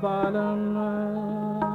bottom line.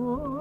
Oh.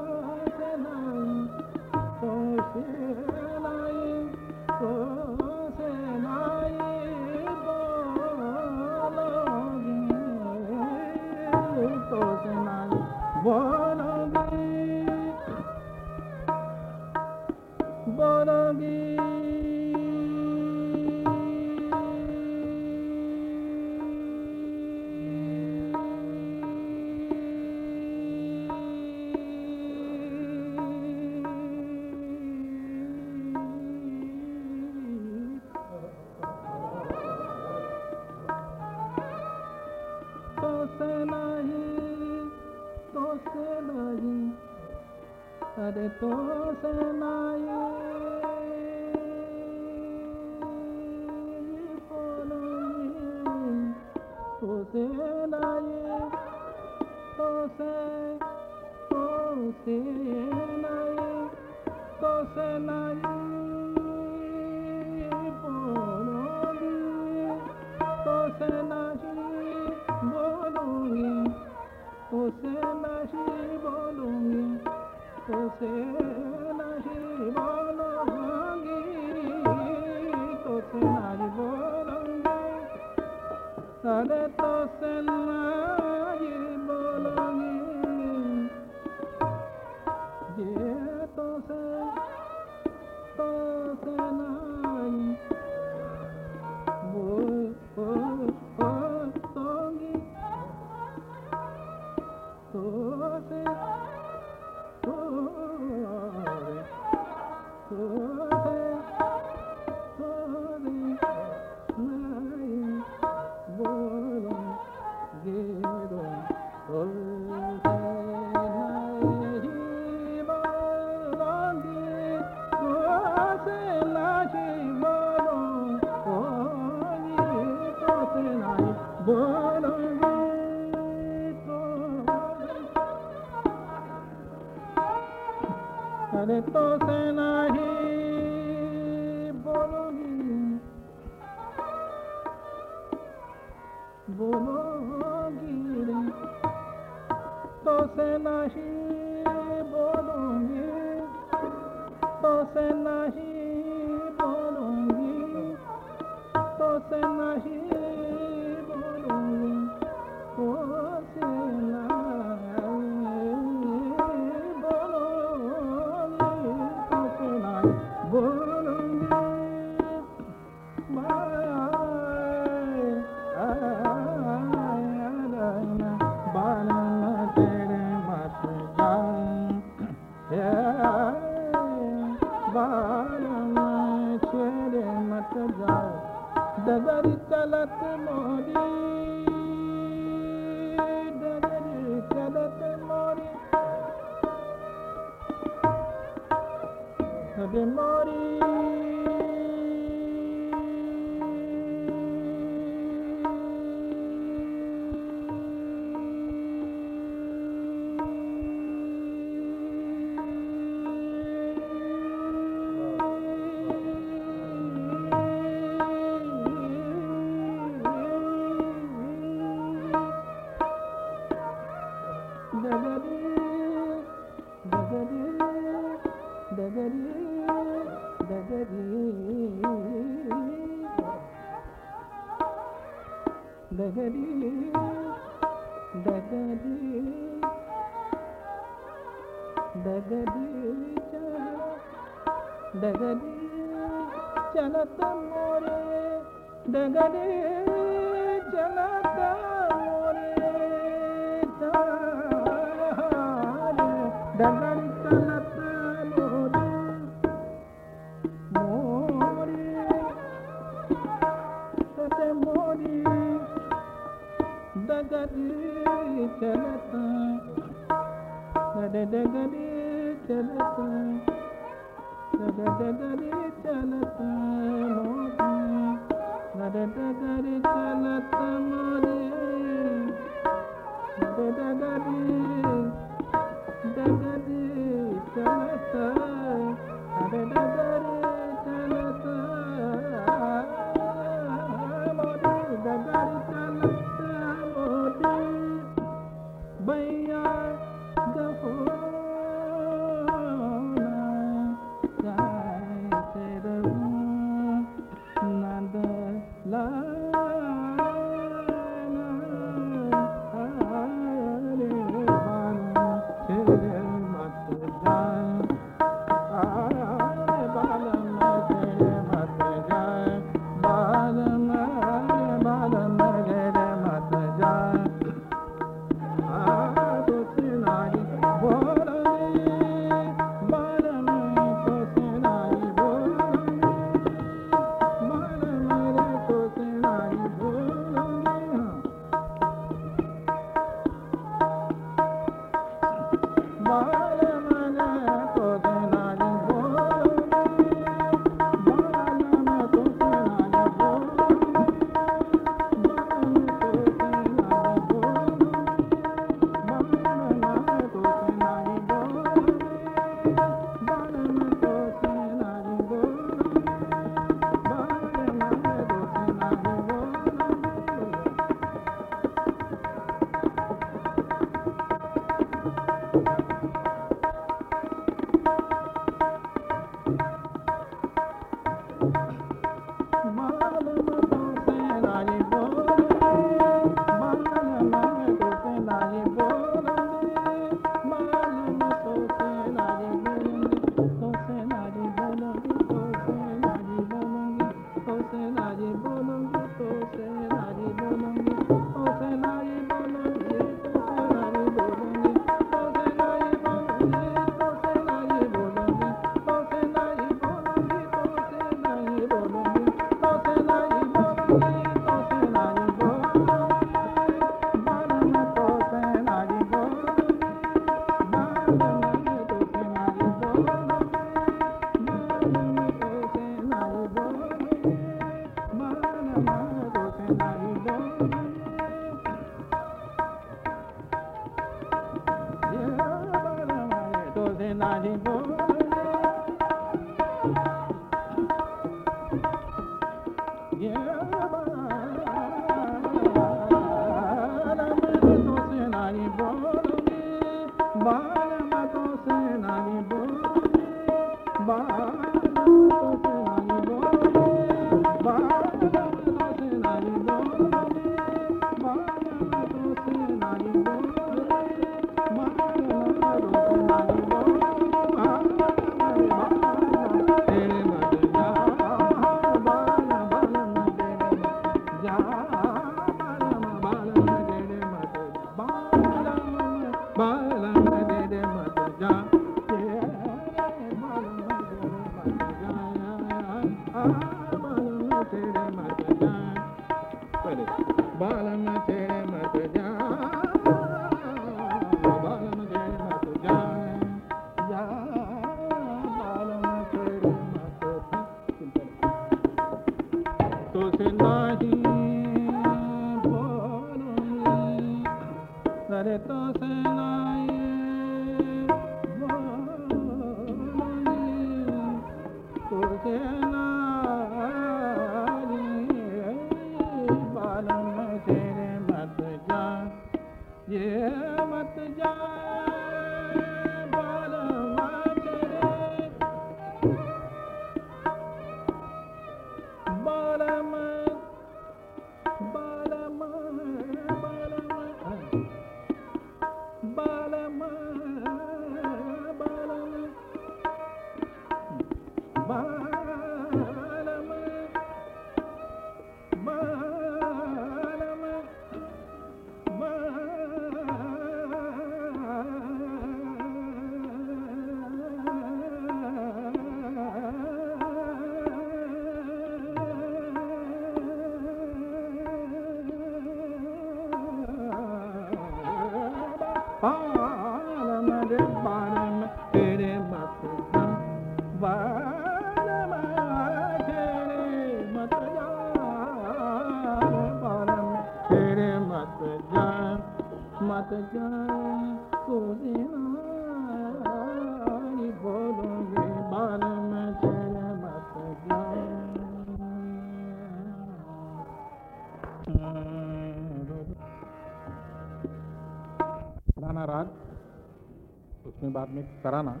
कराना।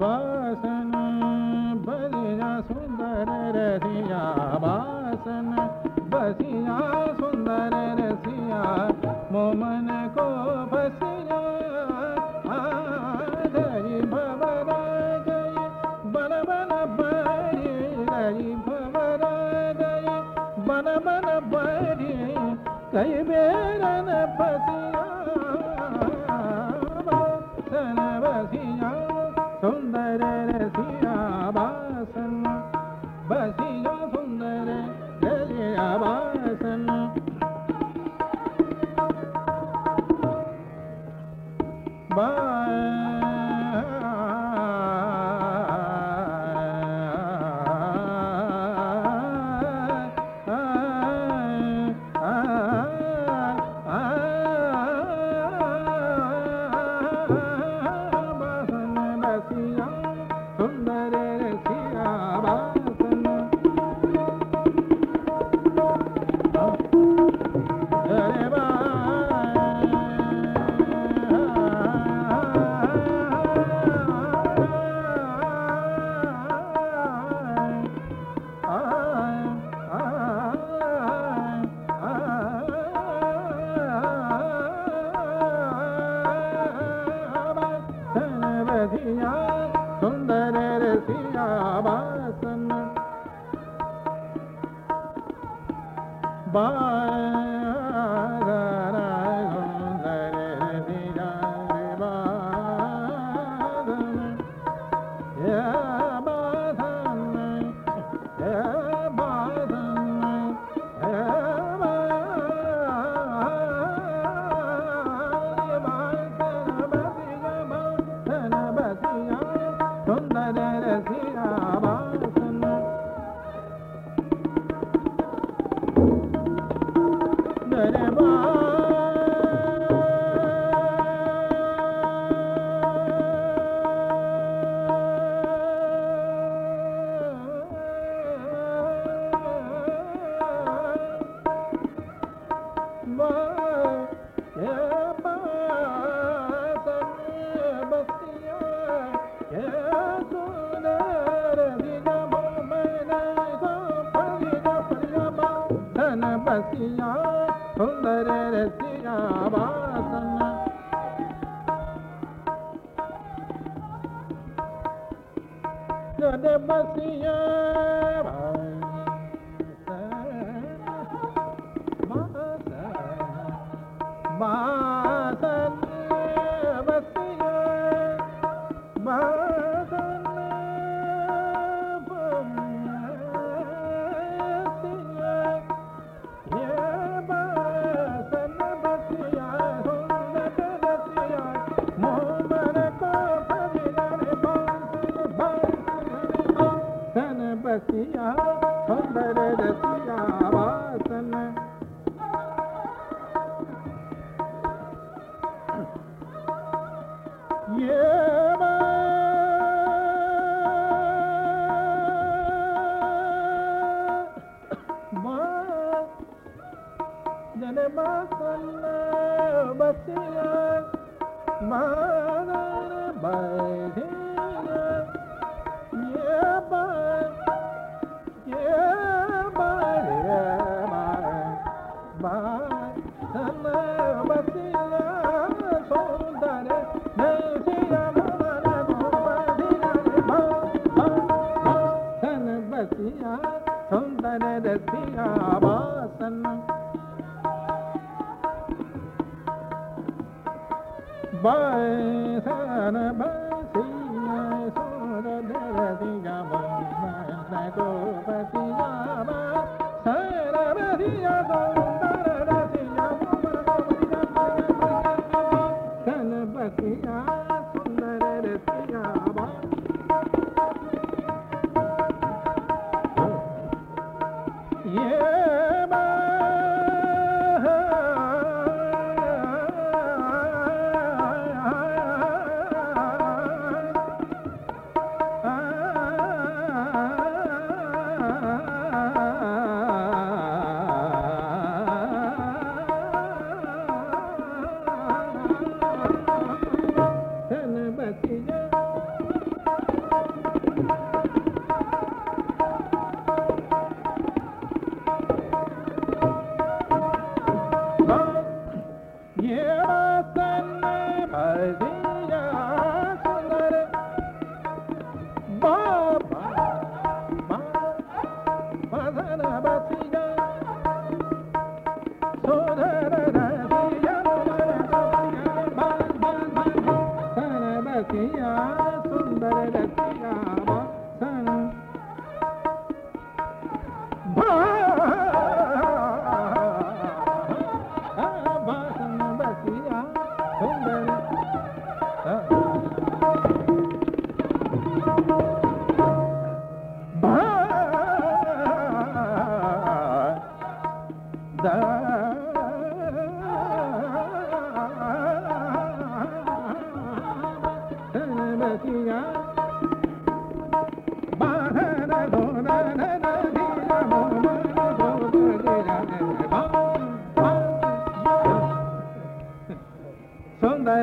बासन बसिया सुंदर रसिया बासन बसिया सुंदर बसिया मानन बासन बसिया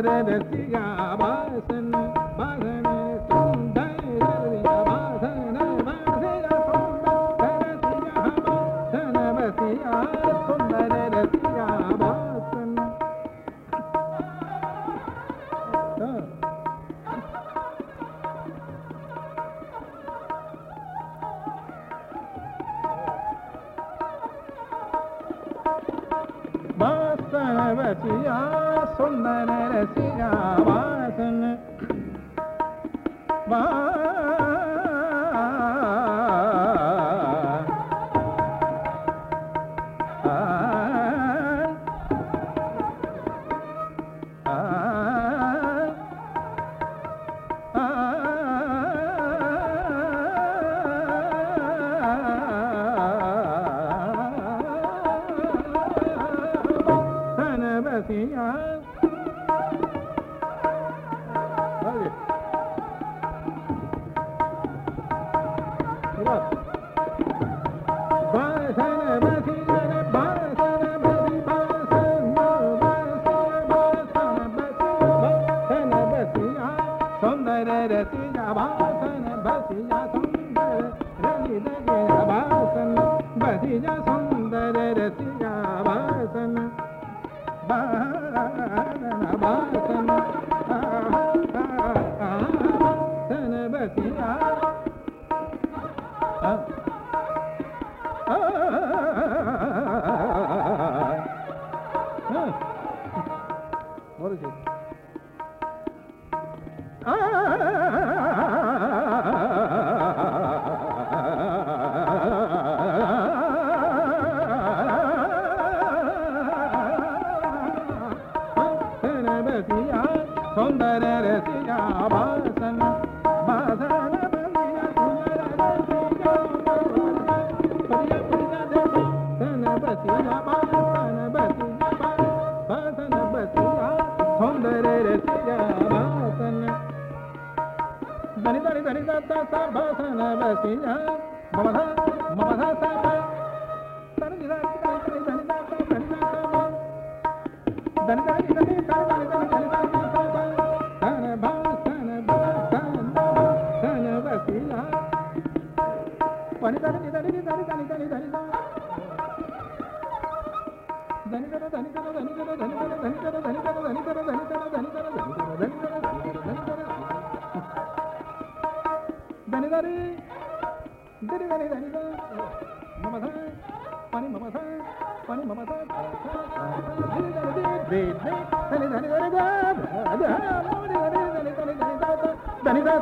da da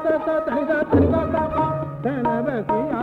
सा सा धनिदा धनिदा सा सा धन बसिया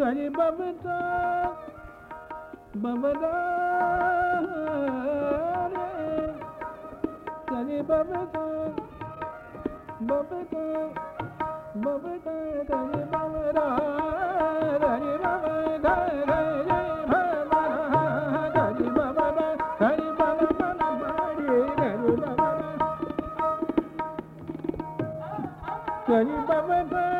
kari babata babada re kari babata babata babata kari babada kari babada Can you bump it back?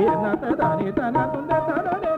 ఏ నా తదని తన తుండ తనని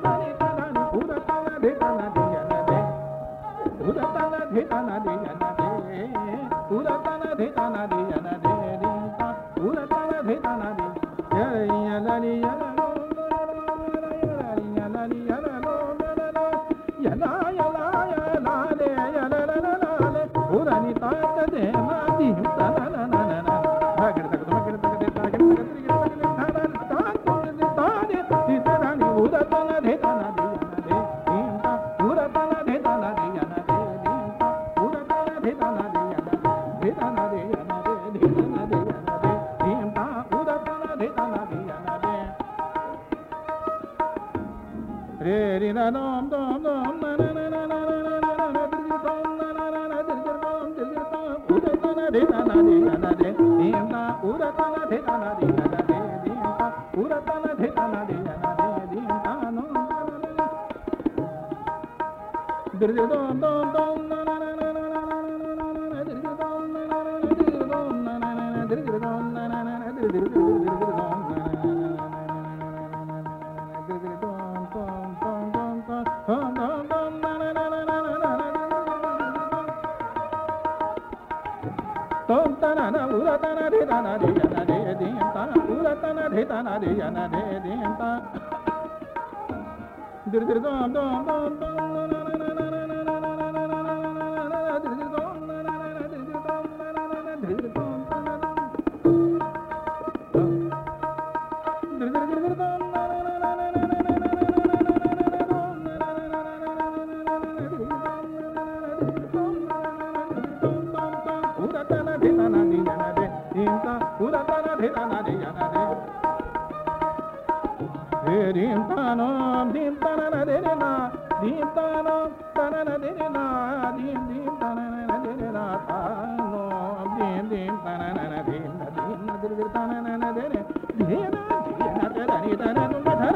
dhano din tanana dinana din tanana tanana dinana din din tanana dinana dhano din din tanana dinana din din din tanana dinana dinana dinana dinana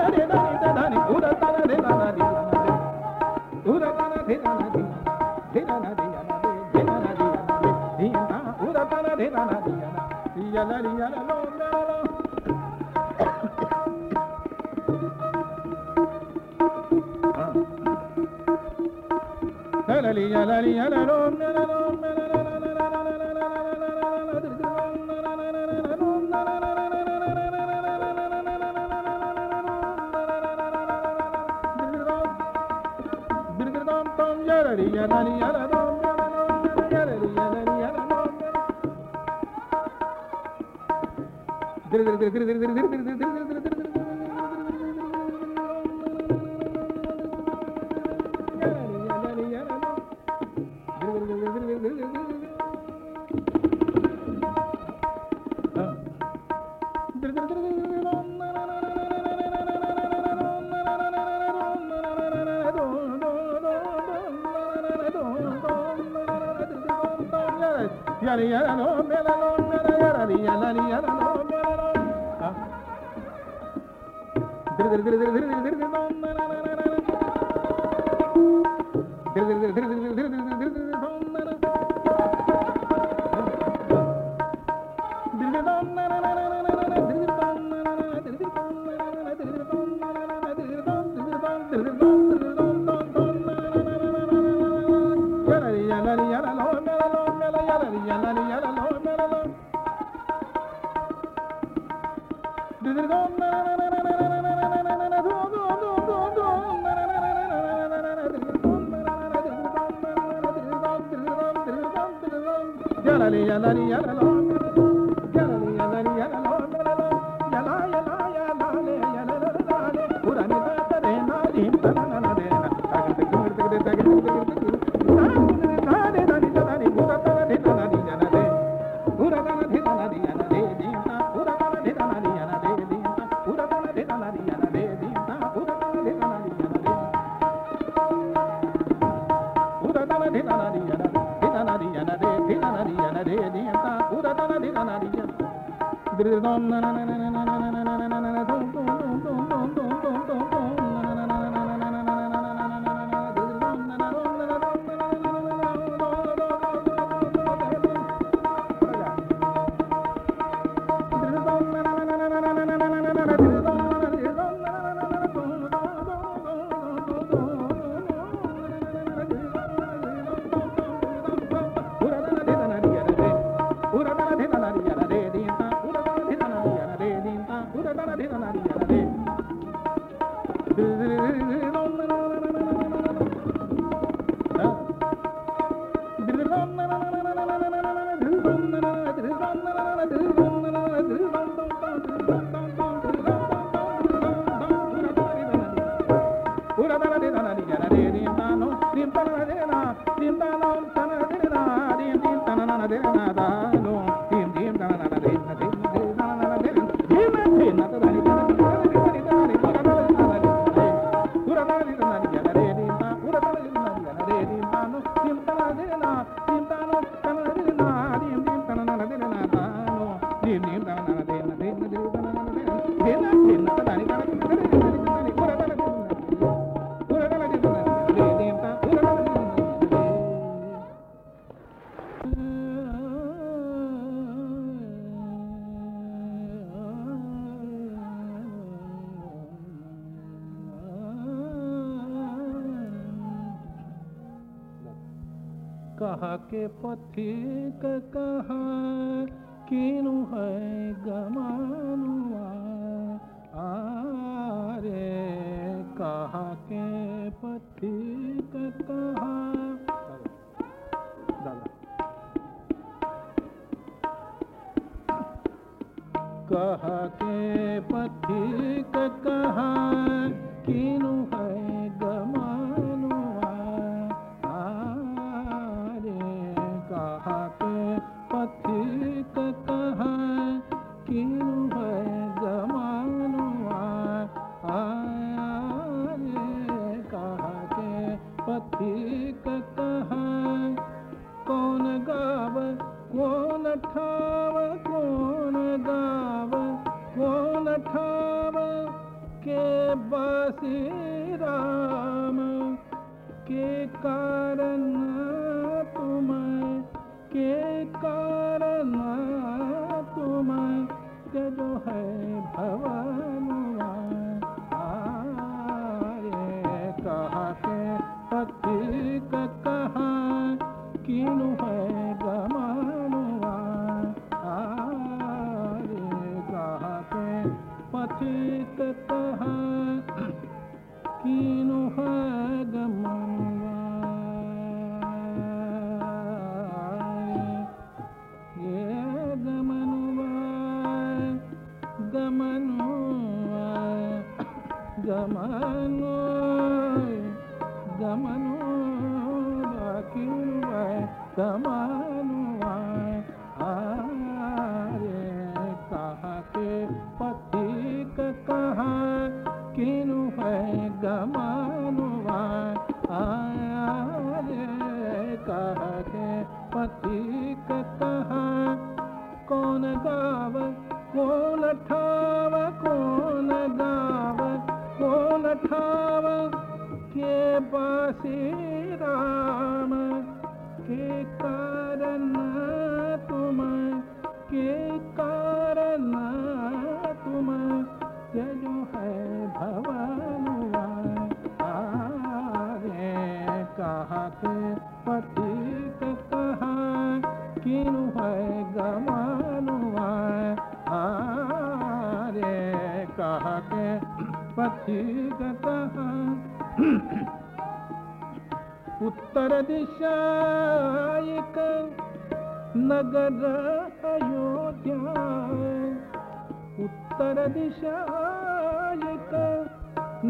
dinana dinana dinana dinana dinana dinana dinana dinana dinana dinana Dir dir dir dir dir dir dir la la la la 빨리 와야 돼. कारण तुम के जो है भवानी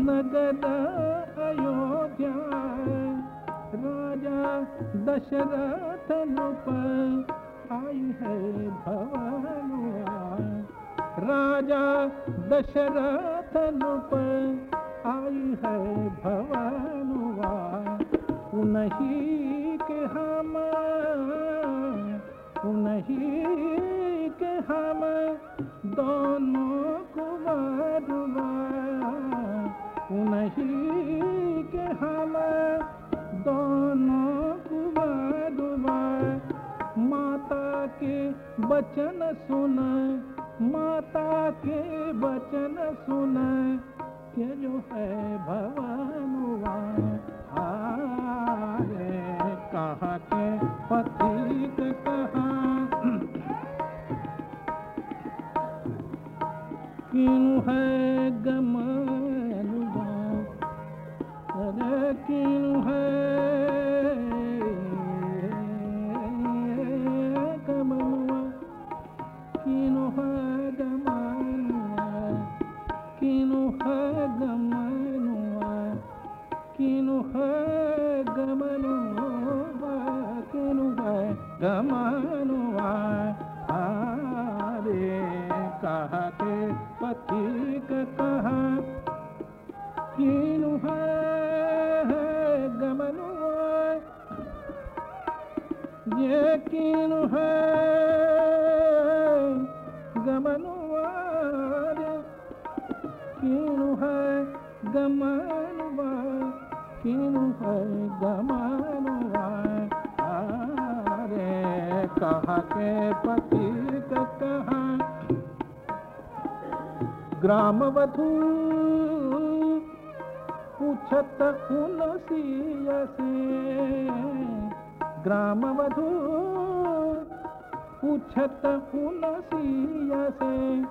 नगर अयोध्या, राजा दशरथ नृप आई है भवनुआ राजा दशरथ नृप आई है भवनुआ उन्हीं के हम, उन्हीं के हम दोनों उन्हीं के हम दोनों कुमारुआ माता के बचन सुन, माता के बचन सुन, के जो है भवनुआ आरे कहाँ के पथिक कहाँ। है गमनुआ के पथिक कहा किनु है ये किनु है गमनुआ रे किनु है गमनुआ किनु है गमनुआ आरे, कहा के पथिक कहा? ग्राम वधू, पूछत उन सिया से ग्राम वधू पूछत उन से,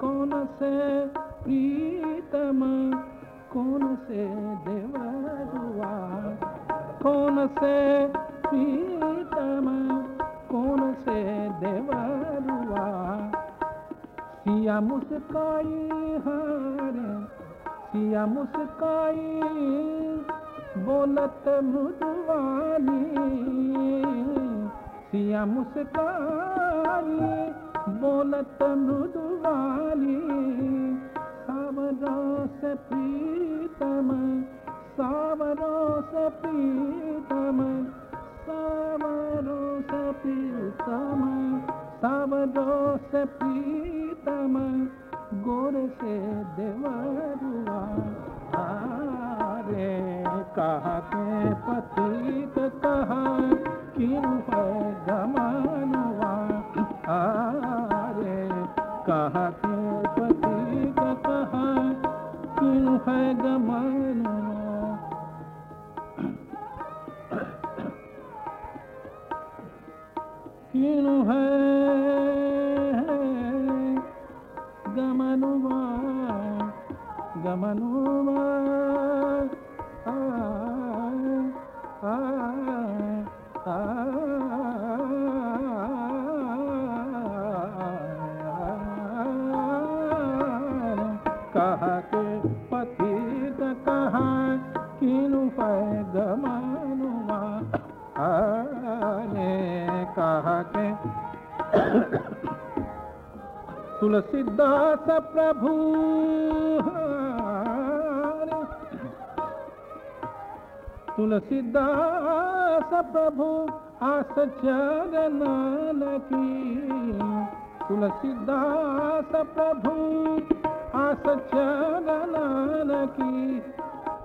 कौन से प्रीतम, कौन से देवरुआ, कौन से प्रीतम, कौन से देवरुआ। सिया मुस्काई हर, सिया मुस्काई बोलत मृदुवानी सिया मुस्काई। बोलत मृदुवानी सावरों से प्रीतम सावरों से प्रीतम सावरों से प्रीतम सावरों से प्रीतम गोर से देवरुआ आरे कहा के पथिक कहा है गमनुआ आरे कहा के पथिक कहा है गमनुआ किन है गमनुआ गमनुआ कह के पथित कहा, किनु पैद मानुमा आने कह तुलसीदास प्रभु तुलसीदास प्रभु आस चरण की। तुलसीदास प्रभु चरण की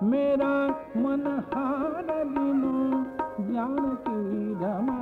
मेरा मन हार दिनो ज्ञान की रमनुआ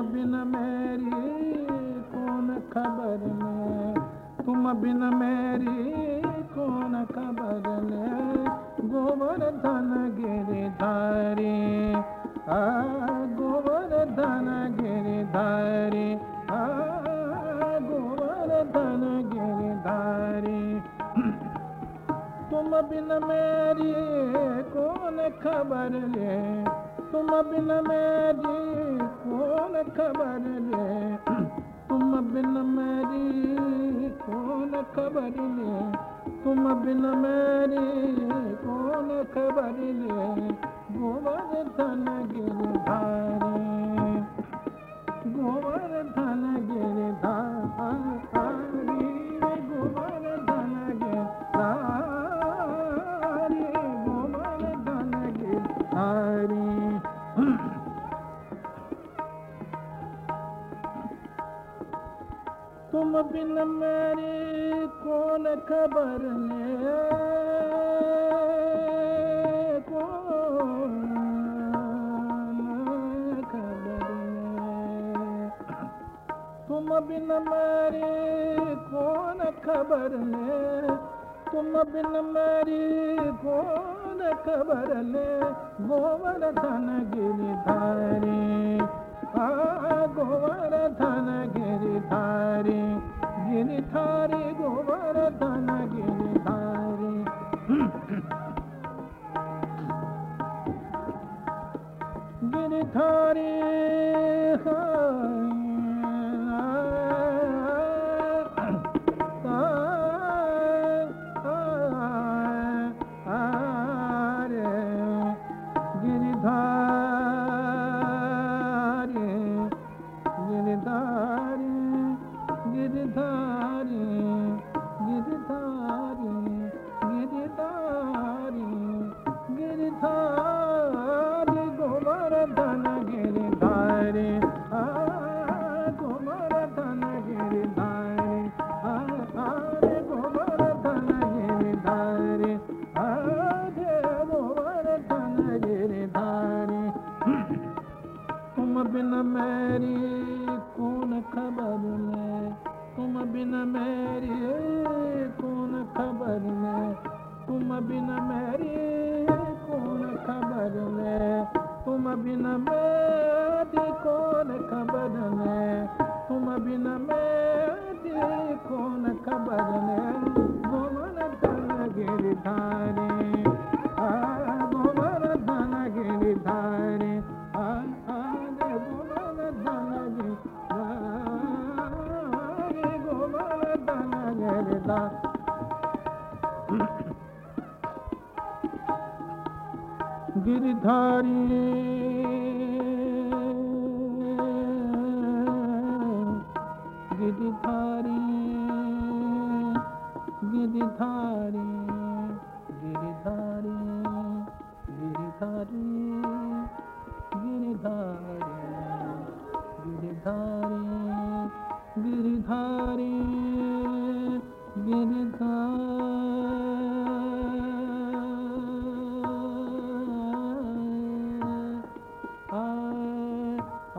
बिन मेरी कौन खबर ले? तुम बिन मेरी कौन खबर ले? गोवर्धन गिरिधारी, आ गोवर्धन गिरिधारी, आ गोवर्धन गिरिधारी। तुम बिन मेरी कौन खबर ले? तुम बिन मेरी कौन खबर ले? तुम बिन मेरी कौन खबर ले? तुम बिन मेरी कौन खबर ले? गोवर्धन गिरधारी गोवर्धन गिरधारी। तुम बिन मेरी कौन खबर ले ले तुम बिन मेरी कौन खबर ले तुम बिन मेरी कौन खबर ले गोवर्धन गिरिधारी आ गोवर्धन गिरिधारी गिरिधारी गोवर्धन गिरिधारी गिरिधारी गिरिधारी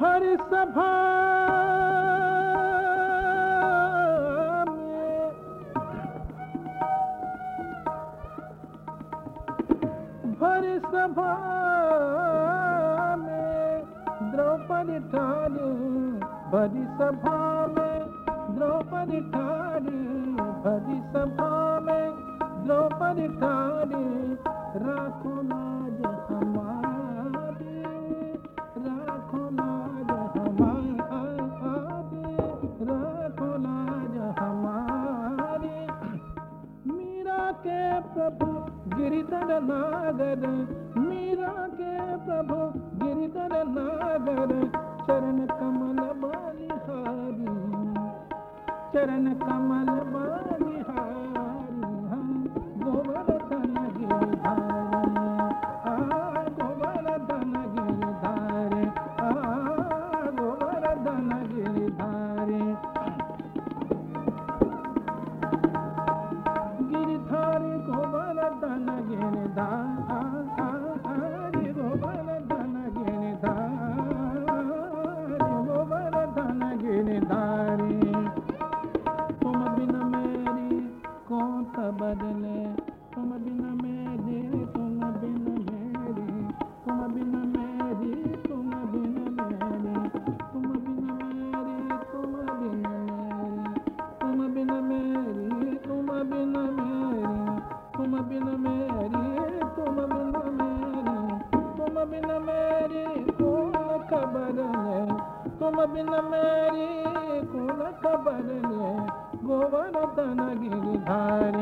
हर सभा भर सभा में द्रौपदी ठानी, भरी सभा में द्रौपदी ठानी, भरी सभा में द्रौपदी ठानी, राखो गिरिधर नागर मीरा के प्रभु गिरिधर नागर चरण धा